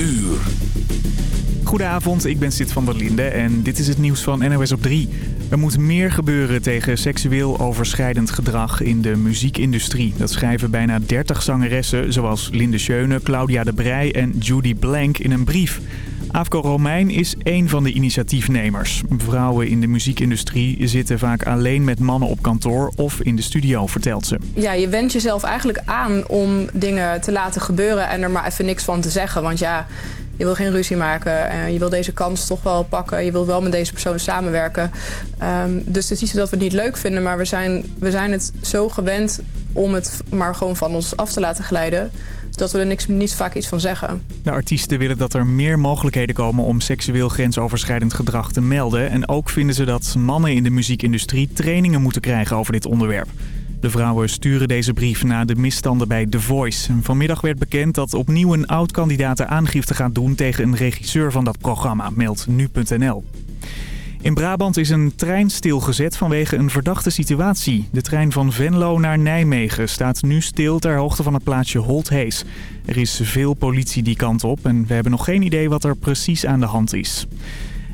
uur. Goedenavond, ik ben Sid van der en dit is het nieuws van NOS op 3. Er moet meer gebeuren tegen seksueel overschrijdend gedrag in de muziekindustrie. Dat schrijven bijna 30 zangeressen zoals Linde Schöne, Claudia de Brij en Judy Blank in een brief. Afko Romein is één van de initiatiefnemers. Vrouwen in de muziekindustrie zitten vaak alleen met mannen op kantoor of in de studio, vertelt ze. Ja, je wendt jezelf eigenlijk aan om dingen te laten gebeuren en er maar even niks van te zeggen. Want ja, je wil geen ruzie maken. en je wil deze kans toch wel pakken. Je wil wel met deze persoon samenwerken. Um, dus het is niet zo dat we het niet leuk vinden. Maar we zijn, we zijn het zo gewend om het maar gewoon van ons af te laten glijden dat we er niks, niet vaak iets van zeggen. De artiesten willen dat er meer mogelijkheden komen om seksueel grensoverschrijdend gedrag te melden. En ook vinden ze dat mannen in de muziekindustrie trainingen moeten krijgen over dit onderwerp. De vrouwen sturen deze brief na de misstanden bij The Voice. Vanmiddag werd bekend dat opnieuw een oud-kandidaat aangifte gaat doen tegen een regisseur van dat programma, meldt nu.nl. In Brabant is een trein stilgezet vanwege een verdachte situatie. De trein van Venlo naar Nijmegen staat nu stil ter hoogte van het plaatsje Holthees. Er is veel politie die kant op en we hebben nog geen idee wat er precies aan de hand is.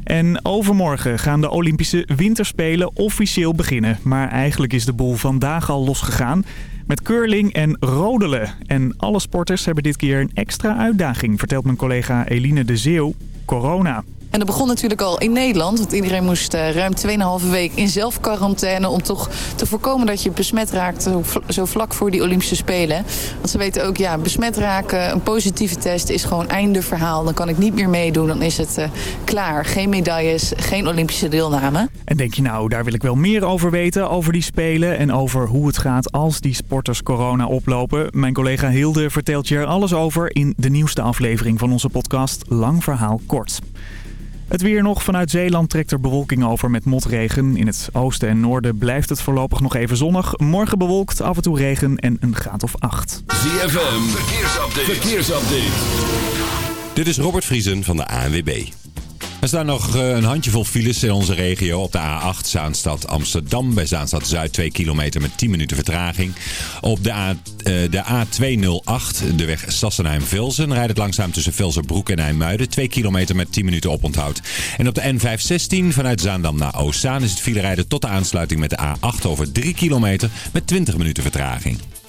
En overmorgen gaan de Olympische Winterspelen officieel beginnen. Maar eigenlijk is de boel vandaag al losgegaan. Met curling en rodelen. En alle sporters hebben dit keer een extra uitdaging, vertelt mijn collega Eline de Zeeuw. Corona. En dat begon natuurlijk al in Nederland. Want iedereen moest uh, ruim 2,5 week in zelfquarantaine... om toch te voorkomen dat je besmet raakt zo vlak voor die Olympische Spelen. Want ze weten ook, ja, besmet raken, een positieve test is gewoon einde verhaal. Dan kan ik niet meer meedoen, dan is het uh, klaar. Geen medailles, geen Olympische deelname. En denk je nou, daar wil ik wel meer over weten, over die Spelen... en over hoe het gaat als die sporters corona oplopen? Mijn collega Hilde vertelt je er alles over in de nieuwste aflevering van onze podcast Lang Verhaal Kort. Het weer nog. Vanuit Zeeland trekt er bewolking over met motregen. In het oosten en noorden blijft het voorlopig nog even zonnig. Morgen bewolkt, af en toe regen en een graad of acht. ZFM, verkeersupdate. verkeersupdate. Dit is Robert Vriesen van de ANWB. Er staan nog eh, een handjevol files in onze regio. Op de A8 Zaanstad Amsterdam. Bij Zaanstad Zuid 2 kilometer met 10 minuten vertraging. Op de, A, eh, de A208, de weg Sassenheim-Velsen, rijdt het langzaam tussen Velsenbroek en IJmuiden. 2 kilometer met 10 minuten oponthoud. En op de N516 vanuit Zaandam naar Oostzaan is het file rijden tot de aansluiting met de A8 over 3 kilometer met 20 minuten vertraging.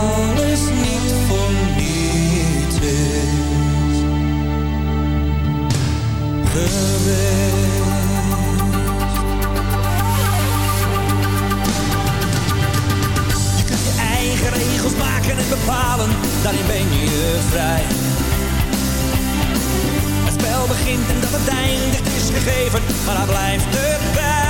Alles niet voor niets. Je kunt je eigen regels maken en bepalen, daarin ben je vrij. Het spel begint en dat het eindigt is gegeven, maar daar blijft de tijd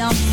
jump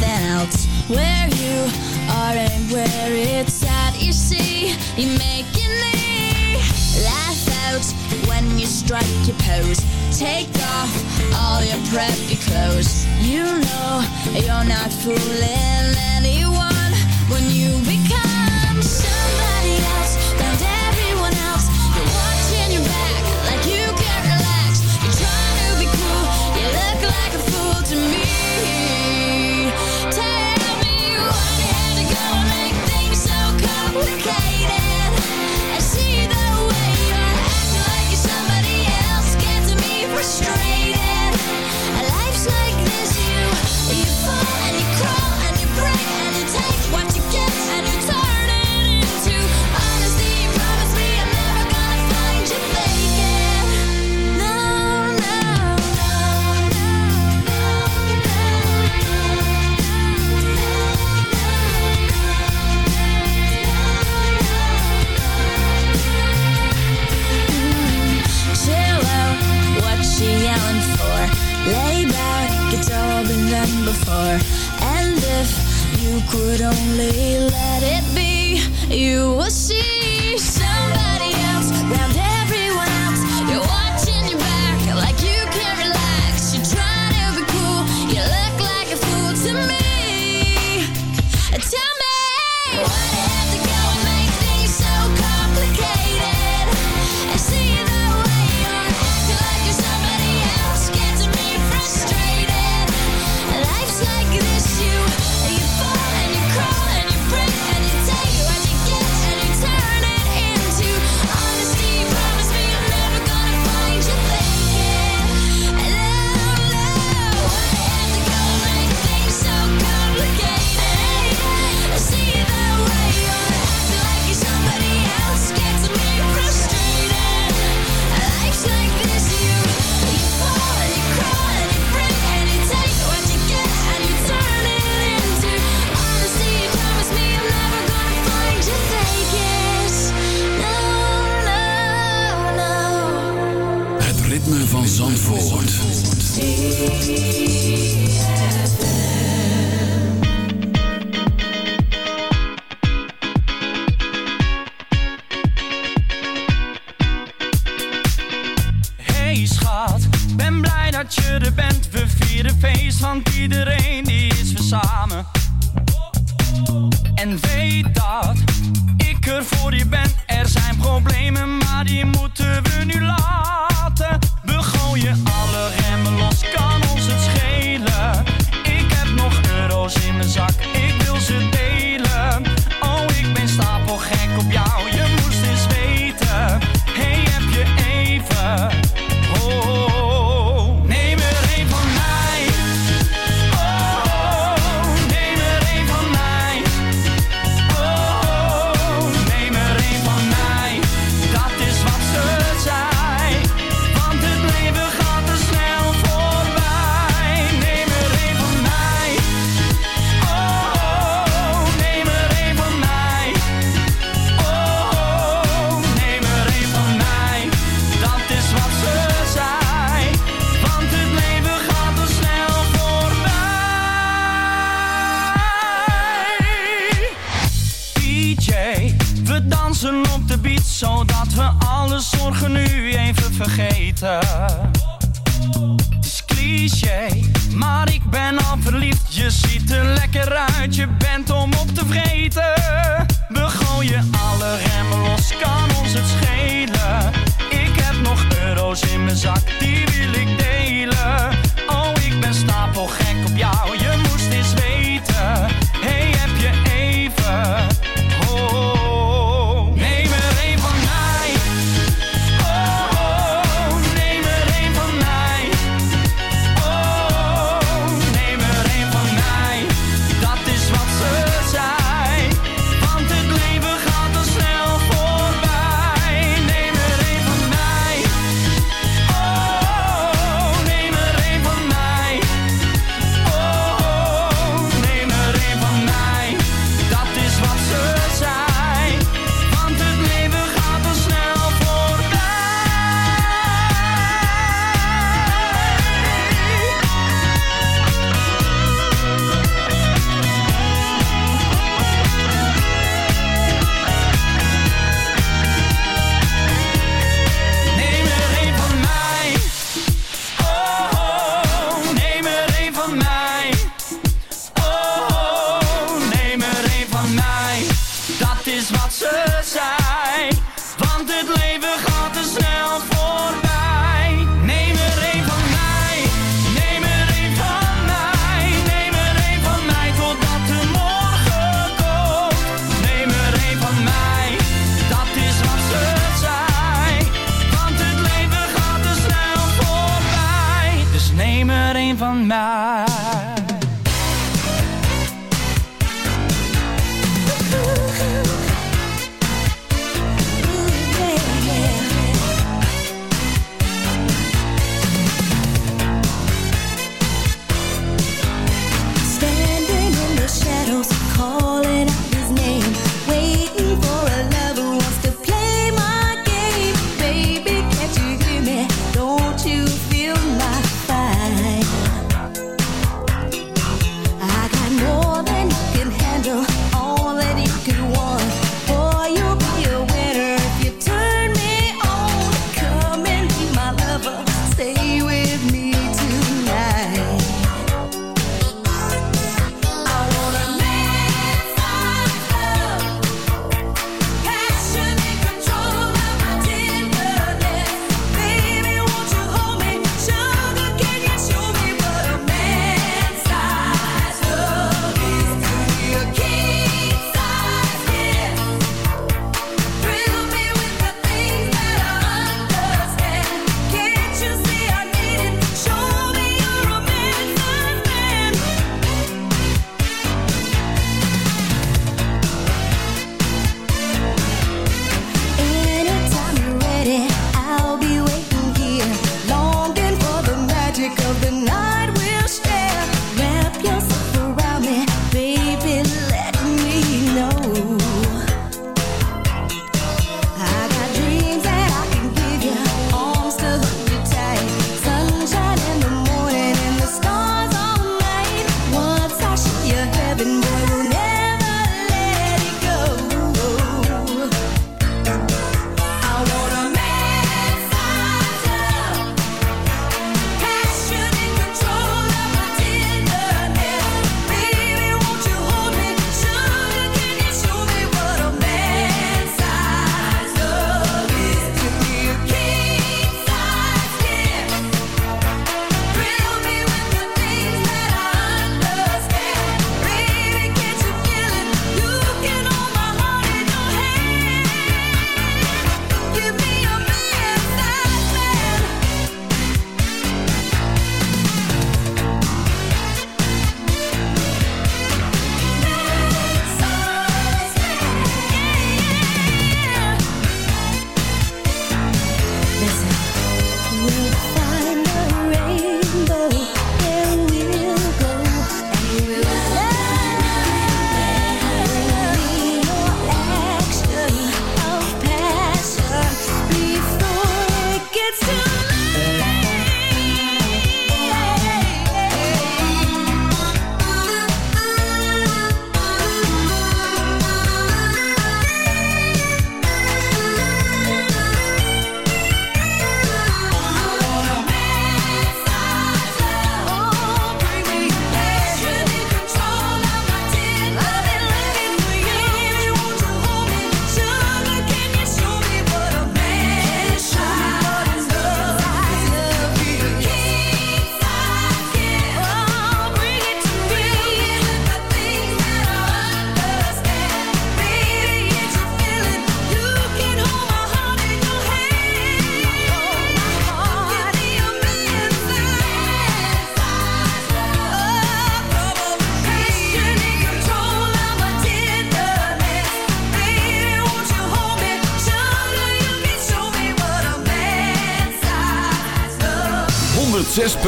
could only let it be. You or she fire.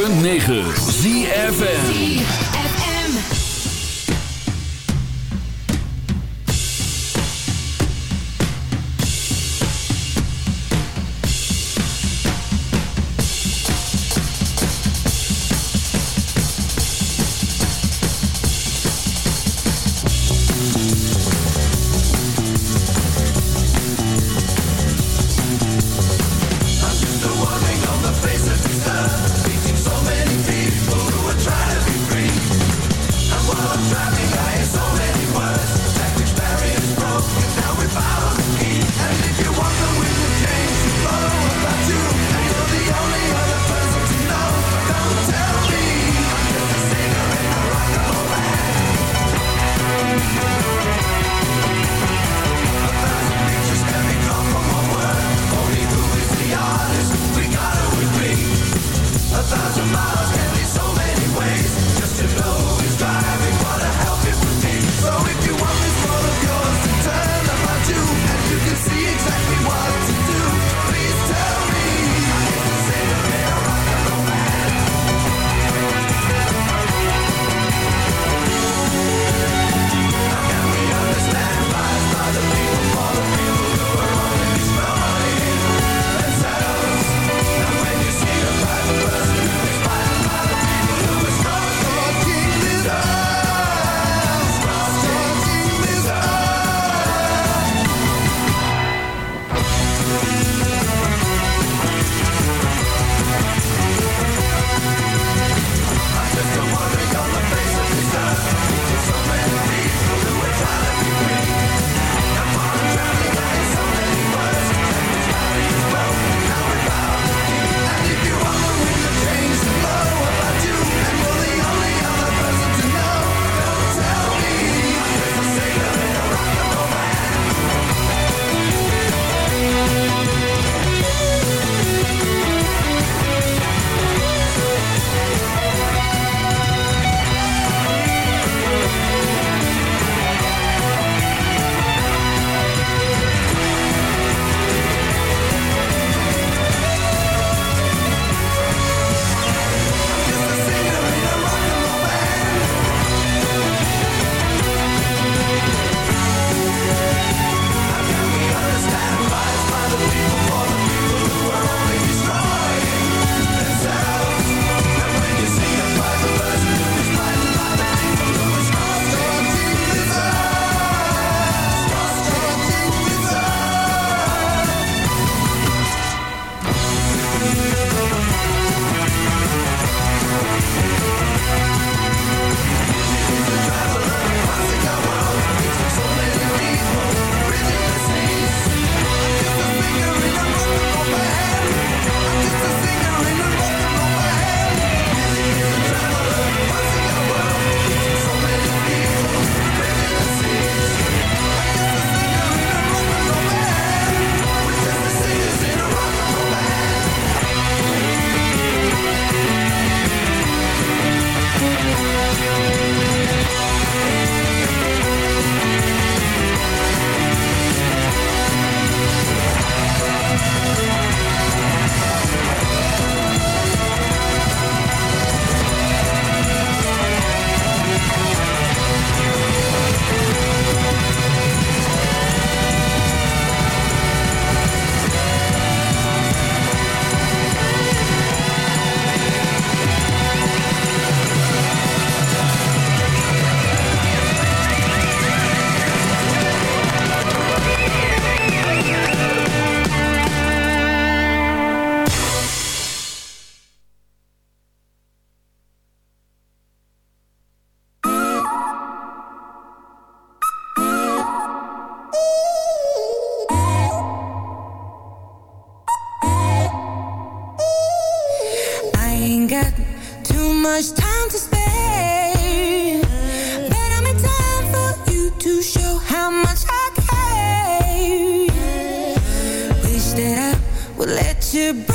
106.9 ZFM.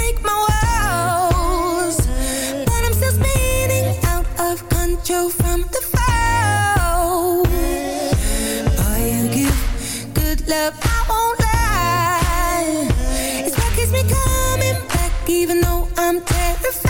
Break my walls. But I'm still spinning out of control from the fall. Boy, you give good love, I won't lie. It's what keeps me coming back, even though I'm terrified.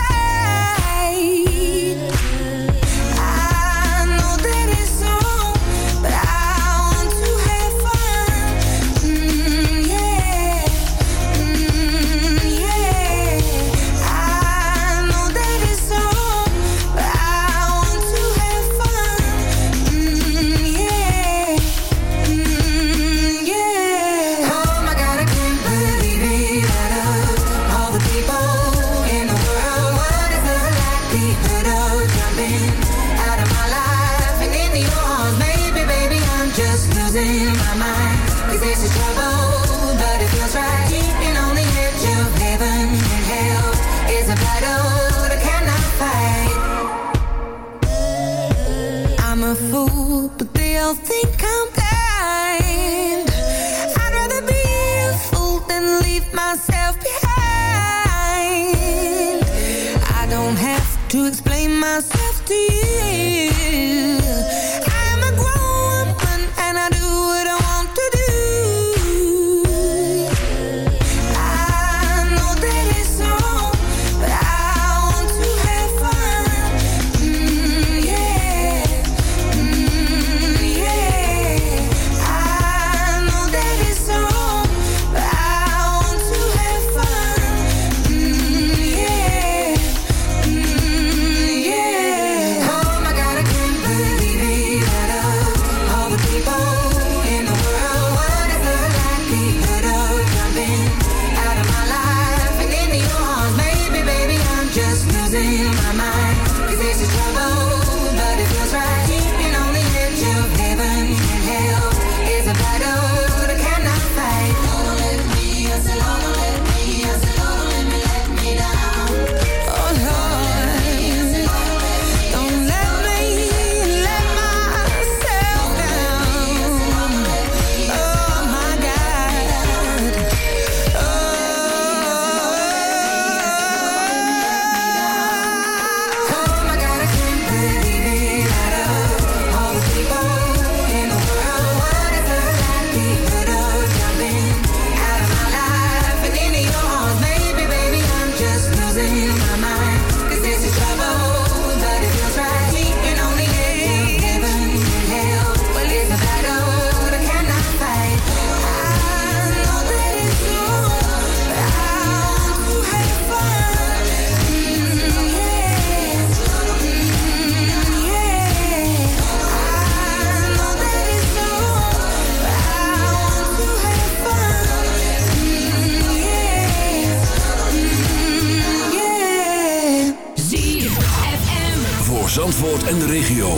En de regio.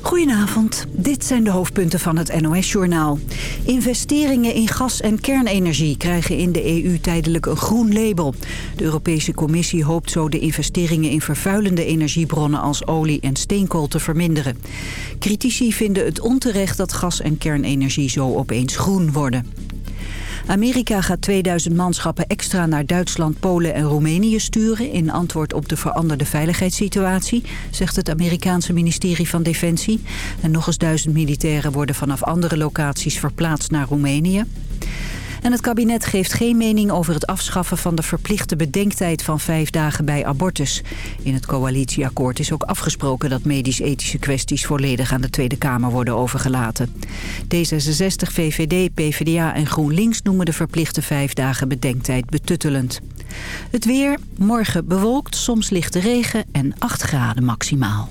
Goedenavond, dit zijn de hoofdpunten van het NOS-journaal. Investeringen in gas- en kernenergie krijgen in de EU tijdelijk een groen label. De Europese Commissie hoopt zo de investeringen in vervuilende energiebronnen als olie en steenkool te verminderen. Critici vinden het onterecht dat gas- en kernenergie zo opeens groen worden. Amerika gaat 2000 manschappen extra naar Duitsland, Polen en Roemenië sturen... in antwoord op de veranderde veiligheidssituatie, zegt het Amerikaanse ministerie van Defensie. En nog eens duizend militairen worden vanaf andere locaties verplaatst naar Roemenië. En het kabinet geeft geen mening over het afschaffen van de verplichte bedenktijd van vijf dagen bij abortus. In het coalitieakkoord is ook afgesproken dat medisch-ethische kwesties volledig aan de Tweede Kamer worden overgelaten. D66, VVD, PvdA en GroenLinks noemen de verplichte vijf dagen bedenktijd betuttelend. Het weer, morgen bewolkt, soms lichte regen en 8 graden maximaal.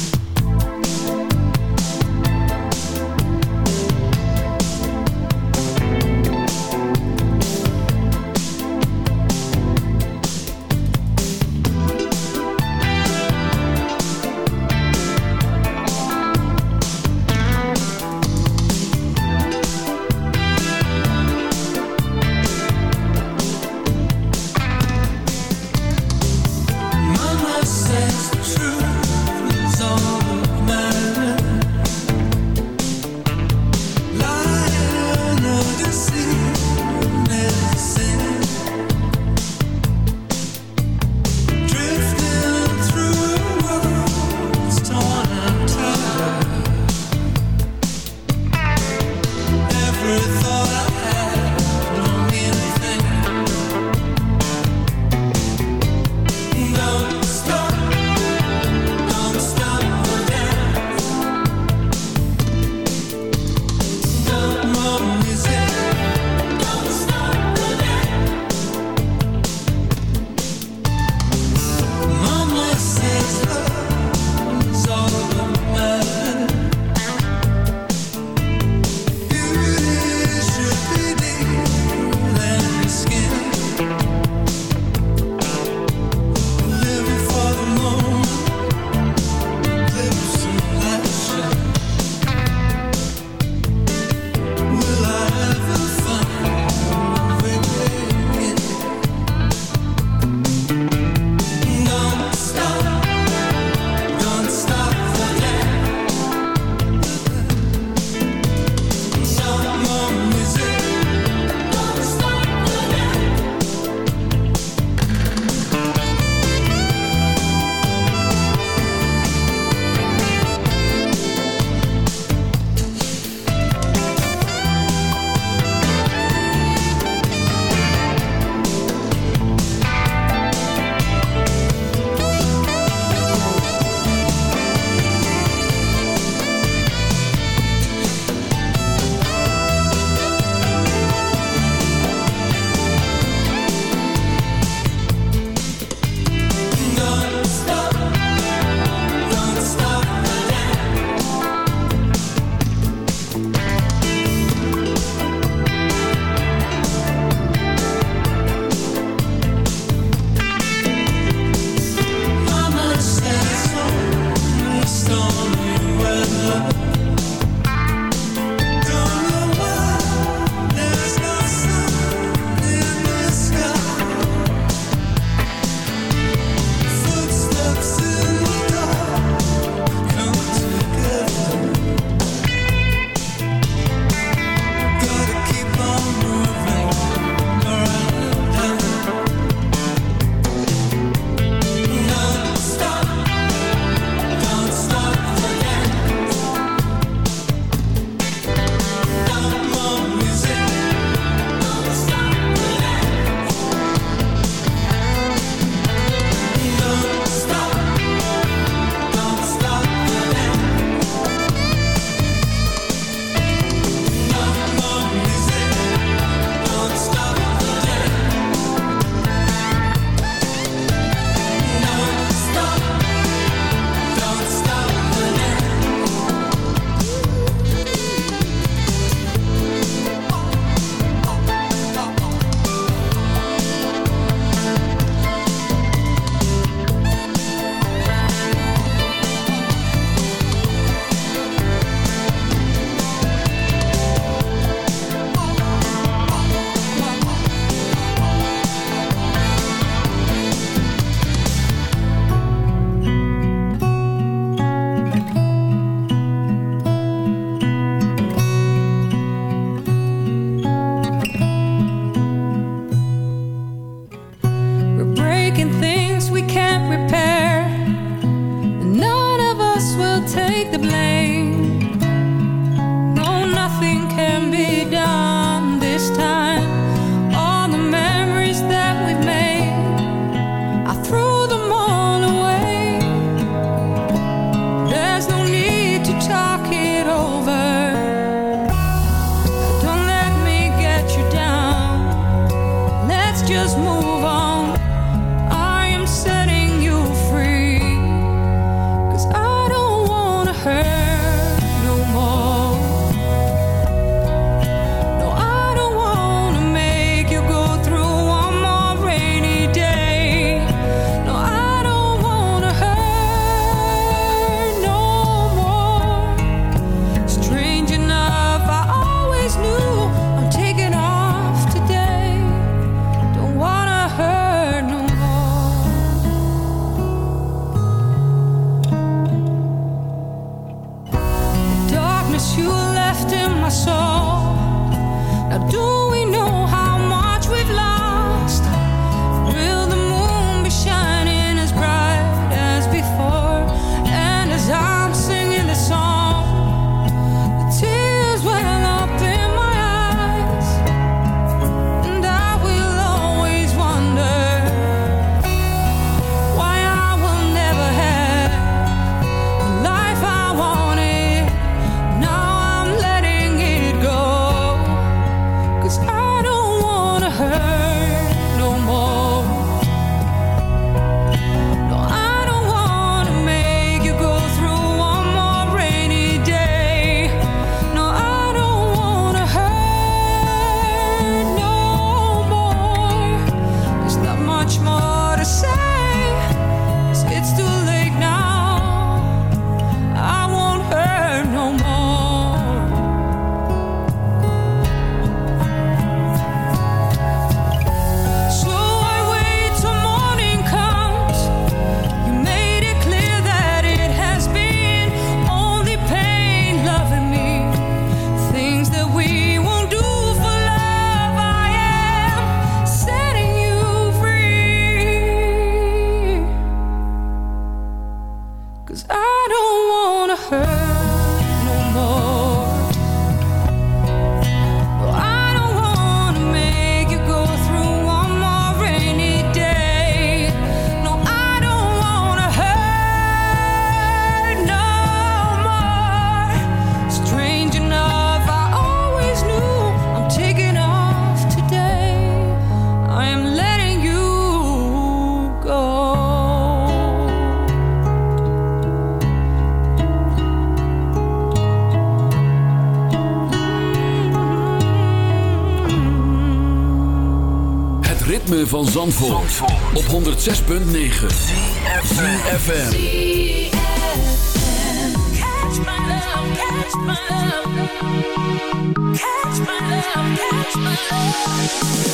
Zandvoort, Zandvoort. op 106.9 CFFM Catch my love, catch my love. Catch my love, catch my love.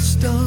Stop.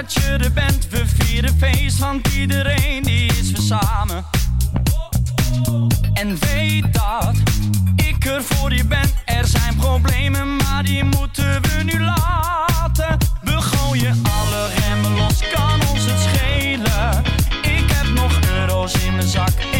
dat je er bent. We vieren feest, want iedereen die is we samen. En weet dat ik er voor je ben. Er zijn problemen, maar die moeten we nu laten. We gooien alle remmen los, kan ons het schelen. Ik heb nog euro's in mijn zak.